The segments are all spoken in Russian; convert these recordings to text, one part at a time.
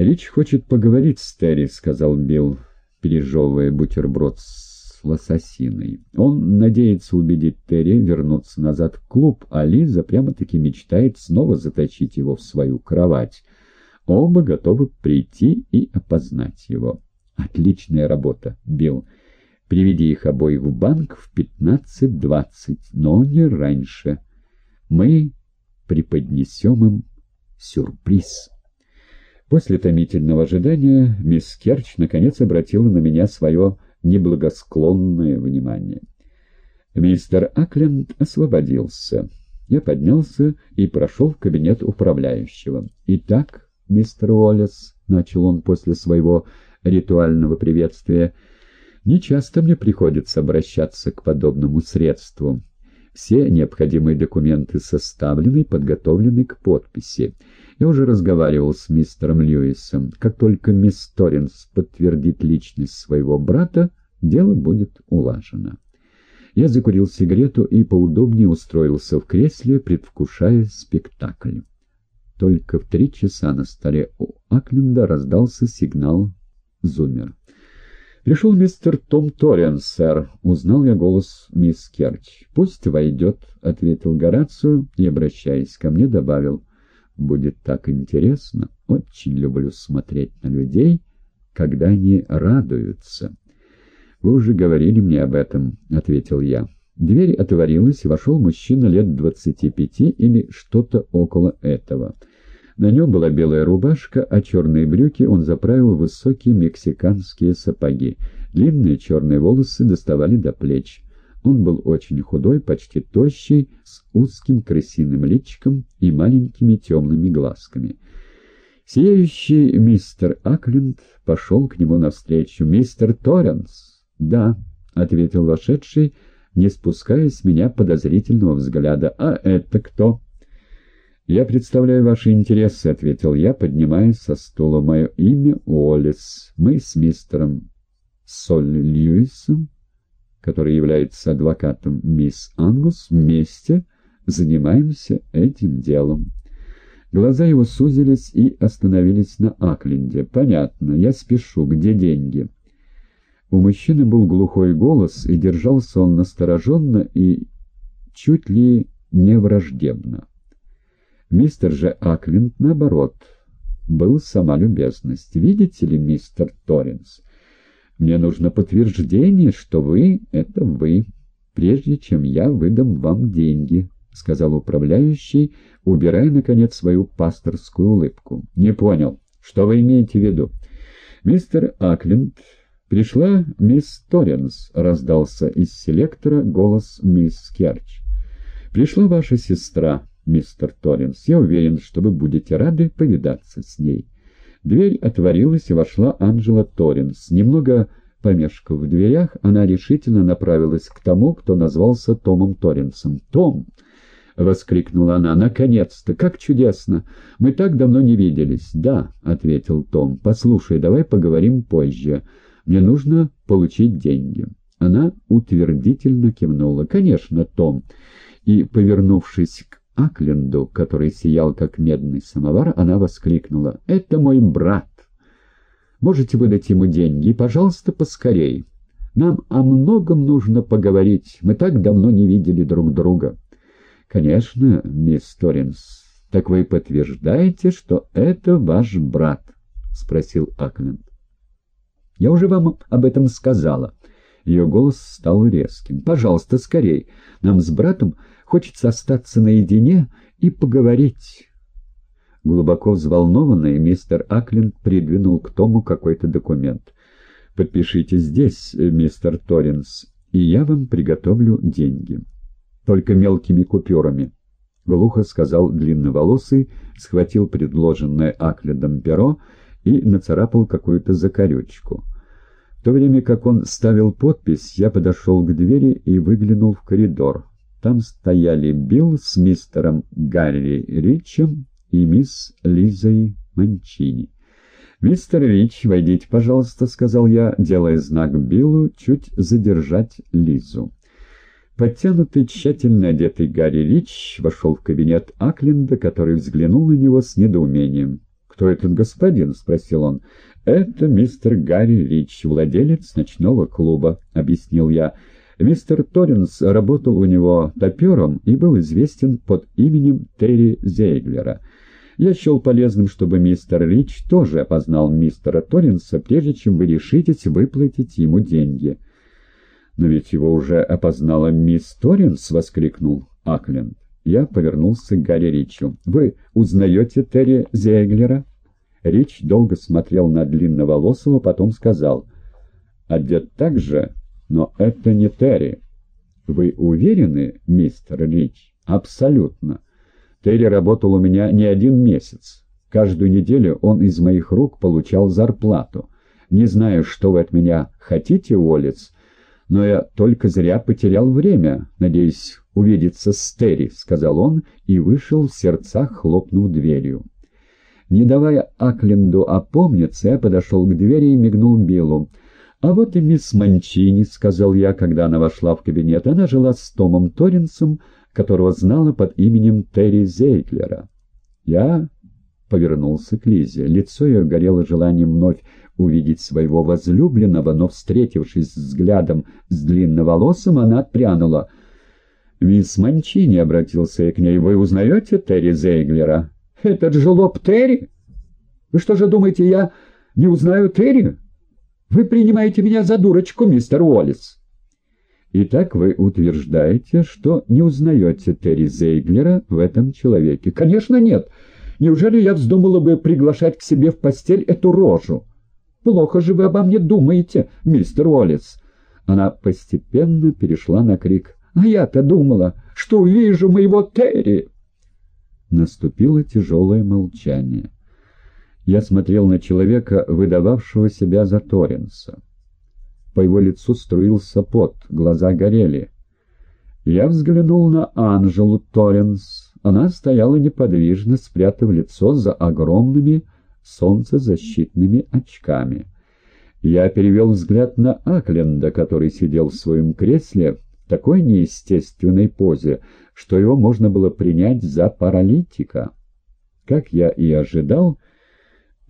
«Рич хочет поговорить с Терри», — сказал Билл, пережевывая бутерброд с лососиной. Он надеется убедить Терри вернуться назад в клуб, а Лиза прямо-таки мечтает снова заточить его в свою кровать. Оба готовы прийти и опознать его. «Отличная работа, Билл. Приведи их обоих в банк в пятнадцать-двадцать, но не раньше. Мы преподнесем им сюрприз». После томительного ожидания мисс Керч наконец обратила на меня свое неблагосклонное внимание. Мистер Акленд освободился. Я поднялся и прошел в кабинет управляющего. «Итак, мистер Уоллес», — начал он после своего ритуального приветствия, — «нечасто мне приходится обращаться к подобному средству. Все необходимые документы составлены и подготовлены к подписи. Я уже разговаривал с мистером Льюисом. Как только мисс Торренс подтвердит личность своего брата, дело будет улажено. Я закурил сигарету и поудобнее устроился в кресле, предвкушая спектакль. Только в три часа на столе у Акленда раздался сигнал «Зумер». «Пришел мистер Том Торрен, сэр», — узнал я голос мисс Керч. «Пусть войдет», — ответил Горацию и, обращаясь ко мне, добавил. «Будет так интересно. Очень люблю смотреть на людей, когда они радуются». «Вы уже говорили мне об этом», — ответил я. Дверь отворилась, и вошел мужчина лет двадцати пяти или что-то около этого — на нем была белая рубашка, а черные брюки он заправил высокие мексиканские сапоги. Длинные черные волосы доставали до плеч. Он был очень худой, почти тощий, с узким крысиным личиком и маленькими темными глазками. Сияющий мистер Акленд пошел к нему навстречу. «Мистер Торренс?» «Да», — ответил вошедший, не спуская с меня подозрительного взгляда. «А это кто?» «Я представляю ваши интересы», — ответил я, поднимаясь со стула. «Мое имя Уоллес. Мы с мистером Солли Льюисом, который является адвокатом мисс Ангус, вместе занимаемся этим делом». Глаза его сузились и остановились на Акленде. «Понятно. Я спешу. Где деньги?» У мужчины был глухой голос, и держался он настороженно и чуть ли не враждебно. Мистер же Аквинт, наоборот, был сама любезность. «Видите ли, мистер Торренс, мне нужно подтверждение, что вы — это вы, прежде чем я выдам вам деньги», — сказал управляющий, убирая, наконец, свою пасторскую улыбку. «Не понял. Что вы имеете в виду?» «Мистер Аквинт, пришла мисс Торренс», — раздался из селектора голос мисс Керч. «Пришла ваша сестра» мистер Торренс. Я уверен, что вы будете рады повидаться с ней». Дверь отворилась, и вошла Анжела Торренс. Немного помешкав в дверях, она решительно направилась к тому, кто назвался Томом Торренсом. «Том!» — воскликнула она. «Наконец-то! Как чудесно! Мы так давно не виделись!» «Да», — ответил Том. «Послушай, давай поговорим позже. Мне нужно получить деньги». Она утвердительно кивнула. «Конечно, Том!» И, повернувшись к Акленду, который сиял как медный самовар, она воскликнула. «Это мой брат! Можете выдать ему деньги? Пожалуйста, поскорей. Нам о многом нужно поговорить. Мы так давно не видели друг друга». «Конечно, мисс Торренс. Так вы подтверждаете, что это ваш брат?» — спросил Акленд. «Я уже вам об этом сказала». Ее голос стал резким. «Пожалуйста, скорей. Нам с братом хочется остаться наедине и поговорить». Глубоко взволнованный мистер Акленд придвинул к Тому какой-то документ. «Подпишите здесь, мистер Торренс, и я вам приготовлю деньги. Только мелкими купюрами». Глухо сказал длинноволосый, схватил предложенное Аклендом перо и нацарапал какую-то закорючку. В то время как он ставил подпись, я подошел к двери и выглянул в коридор. Там стояли Билл с мистером Гарри Ричем и мисс Лизой Манчини. «Мистер Рич, войдите, пожалуйста», — сказал я, делая знак Биллу чуть задержать Лизу. Подтянутый, тщательно одетый Гарри Рич вошел в кабинет Акленда, который взглянул на него с недоумением. «Кто этот господин?» — спросил он. «Это мистер Гарри Рич, владелец ночного клуба», — объяснил я. Мистер Торренс работал у него топером и был известен под именем Терри Зейглера. Я счел полезным, чтобы мистер Рич тоже опознал мистера Торренса, прежде чем вы решитесь выплатить ему деньги. «Но ведь его уже опознала мисс Торренс!» — воскликнул Акленд. Я повернулся к Гарри Ричу. «Вы узнаете Терри Зейглера?» Рич долго смотрел на длинноволосого, потом сказал. «Одет так же, но это не Терри». «Вы уверены, мистер Рич?» «Абсолютно. Терри работал у меня не один месяц. Каждую неделю он из моих рук получал зарплату. Не знаю, что вы от меня хотите, Уоллес, но я только зря потерял время, надеюсь увидеться с Терри», — сказал он и вышел в сердцах, хлопнув дверью. Не давая Акленду опомниться, я подошел к двери и мигнул Биллу. «А вот и мисс Манчини», — сказал я, когда она вошла в кабинет. Она жила с Томом Торренсом, которого знала под именем Терри Зейтлера. Я повернулся к Лизе. Лицо ее горело желанием вновь увидеть своего возлюбленного, но, встретившись взглядом с длинноволосым, она отпрянула. «Мисс Манчини», — обратился я к ней, — «вы узнаете Терри Зейглера?» «Этот же лоб Терри? Вы что же думаете, я не узнаю Терри? Вы принимаете меня за дурочку, мистер Уоллес». «Итак, вы утверждаете, что не узнаете Терри Зейглера в этом человеке?» «Конечно нет. Неужели я вздумала бы приглашать к себе в постель эту рожу?» «Плохо же вы обо мне думаете, мистер Уоллес». Она постепенно перешла на крик. «А я-то думала, что увижу моего Терри!» Наступило тяжелое молчание. Я смотрел на человека, выдававшего себя за Торренса. По его лицу струился пот, глаза горели. Я взглянул на Анжелу Торренс. Она стояла неподвижно, спрятав лицо за огромными солнцезащитными очками. Я перевел взгляд на Акленда, который сидел в своем кресле в такой неестественной позе, что его можно было принять за паралитика. Как я и ожидал,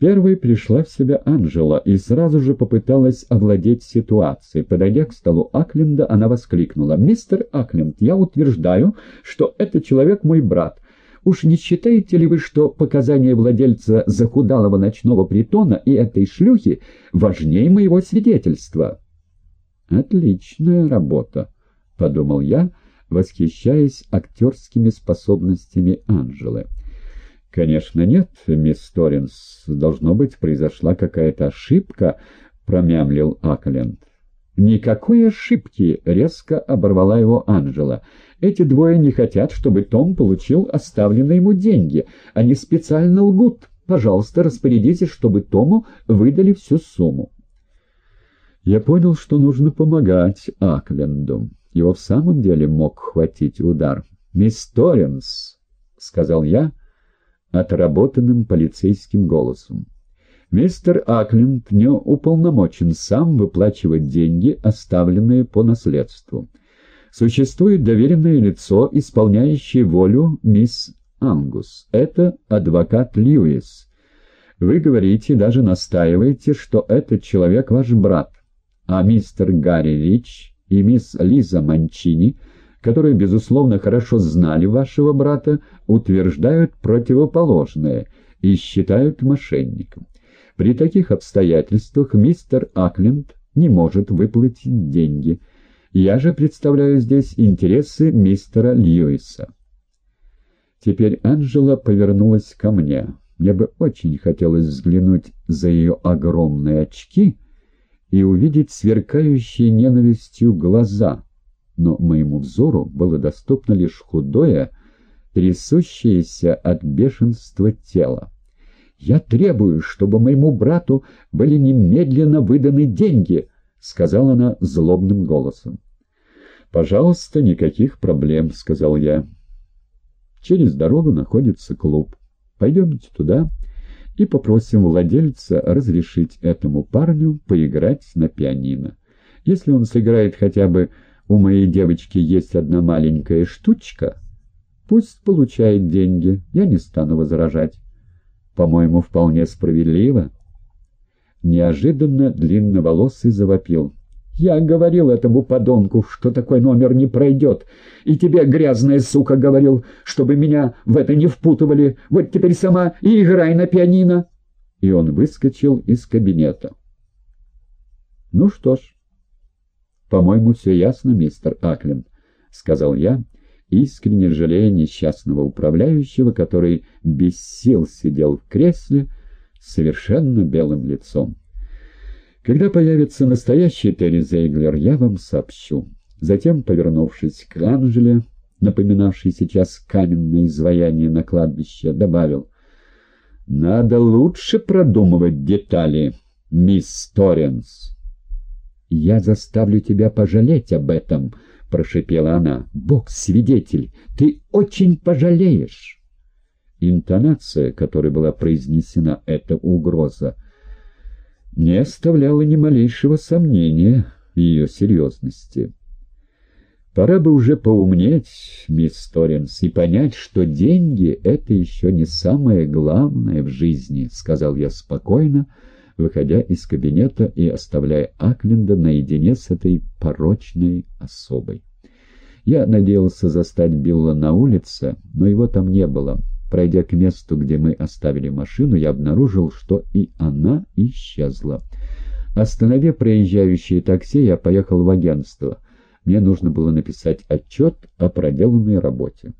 Первой пришла в себя Анжела и сразу же попыталась овладеть ситуацией. Подойдя к столу Акленда, она воскликнула. «Мистер Акленд, я утверждаю, что этот человек мой брат. Уж не считаете ли вы, что показания владельца захудалого ночного притона и этой шлюхи важнее моего свидетельства?» «Отличная работа», — подумал я, восхищаясь актерскими способностями Анжелы. «Конечно нет, мисс Торренс. Должно быть, произошла какая-то ошибка», — промямлил Акленд. «Никакой ошибки!» — резко оборвала его Анжела. «Эти двое не хотят, чтобы Том получил оставленные ему деньги. Они специально лгут. Пожалуйста, распорядитесь, чтобы Тому выдали всю сумму». Я понял, что нужно помогать Акленду. Его в самом деле мог хватить удар. «Мисс Торренс», — сказал я, — отработанным полицейским голосом. Мистер Акленд не уполномочен сам выплачивать деньги, оставленные по наследству. Существует доверенное лицо, исполняющее волю мисс Ангус. Это адвокат Льюис. Вы говорите, даже настаиваете, что этот человек ваш брат, а мистер Гарри Рич и мисс Лиза Манчини — которые, безусловно, хорошо знали вашего брата, утверждают противоположное и считают мошенником. При таких обстоятельствах мистер Акленд не может выплатить деньги. Я же представляю здесь интересы мистера Льюиса. Теперь Анжела повернулась ко мне. Мне бы очень хотелось взглянуть за ее огромные очки и увидеть сверкающие ненавистью глаза — но моему взору было доступно лишь худое, трясущееся от бешенства тело. «Я требую, чтобы моему брату были немедленно выданы деньги», — сказала она злобным голосом. «Пожалуйста, никаких проблем», — сказал я. «Через дорогу находится клуб. Пойдемте туда и попросим владельца разрешить этому парню поиграть на пианино. Если он сыграет хотя бы у моей девочки есть одна маленькая штучка. Пусть получает деньги, я не стану возражать. По-моему, вполне справедливо. Неожиданно длинноволосый завопил. «Я говорил этому подонку, что такой номер не пройдет. И тебе, грязная сука, говорил, чтобы меня в это не впутывали. Вот теперь сама и играй на пианино!» И он выскочил из кабинета. «Ну что ж, по-моему, все ясно, мистер Аклин», — сказал я, искренне жалея несчастного управляющего, который без сил сидел в кресле совершенно белым лицом. «Когда появится настоящий Терри Зейглер, я вам сообщу». Затем, повернувшись к Анжеле, напоминавшей сейчас каменное изваяние на кладбище, добавил, «Надо лучше продумывать детали, мисс Торренс». «Я заставлю тебя пожалеть об этом», — прошепела она. «Бог свидетель, ты очень пожалеешь». Интонация, которой была произнесена эта угроза, не оставляла ни малейшего сомнения в ее серьезности. «Пора бы уже поумнеть, мисс Торренс, и понять, что деньги — это еще не самое главное в жизни», — сказал я спокойно, — выходя из кабинета и оставляя Акленда наедине с этой порочной особой. Я надеялся застать Билла на улице, но его там не было. Пройдя к месту, где мы оставили машину, я обнаружил, что и она исчезла. Остановив проезжающее такси, я поехал в агентство. Мне нужно было написать отчет о проделанной работе.